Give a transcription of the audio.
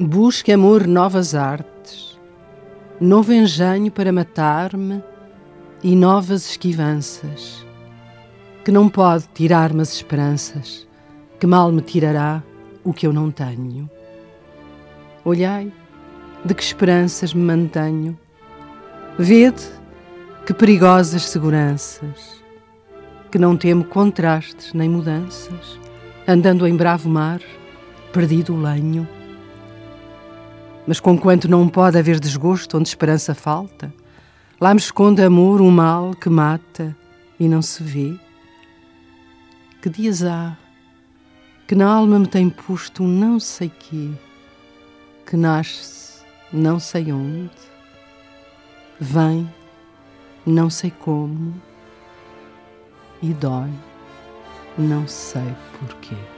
Busque, amor, novas artes, novo engenho para matar-me e novas esquivanças, que não pode tirar-me as esperanças, que mal me tirará o que eu não tenho. Olhai, de que esperanças me mantenho. Vede que perigosas seguranças, que não temo contrastes nem mudanças, andando em bravo mar, perdido o lenho. Mas conquanto não pode haver desgosto onde esperança falta, lá me esconde amor um mal que mata e não se vê. Que dias há que na alma me tem posto um não sei quê, que nasce não sei onde, vem não sei como e dói não sei porquê.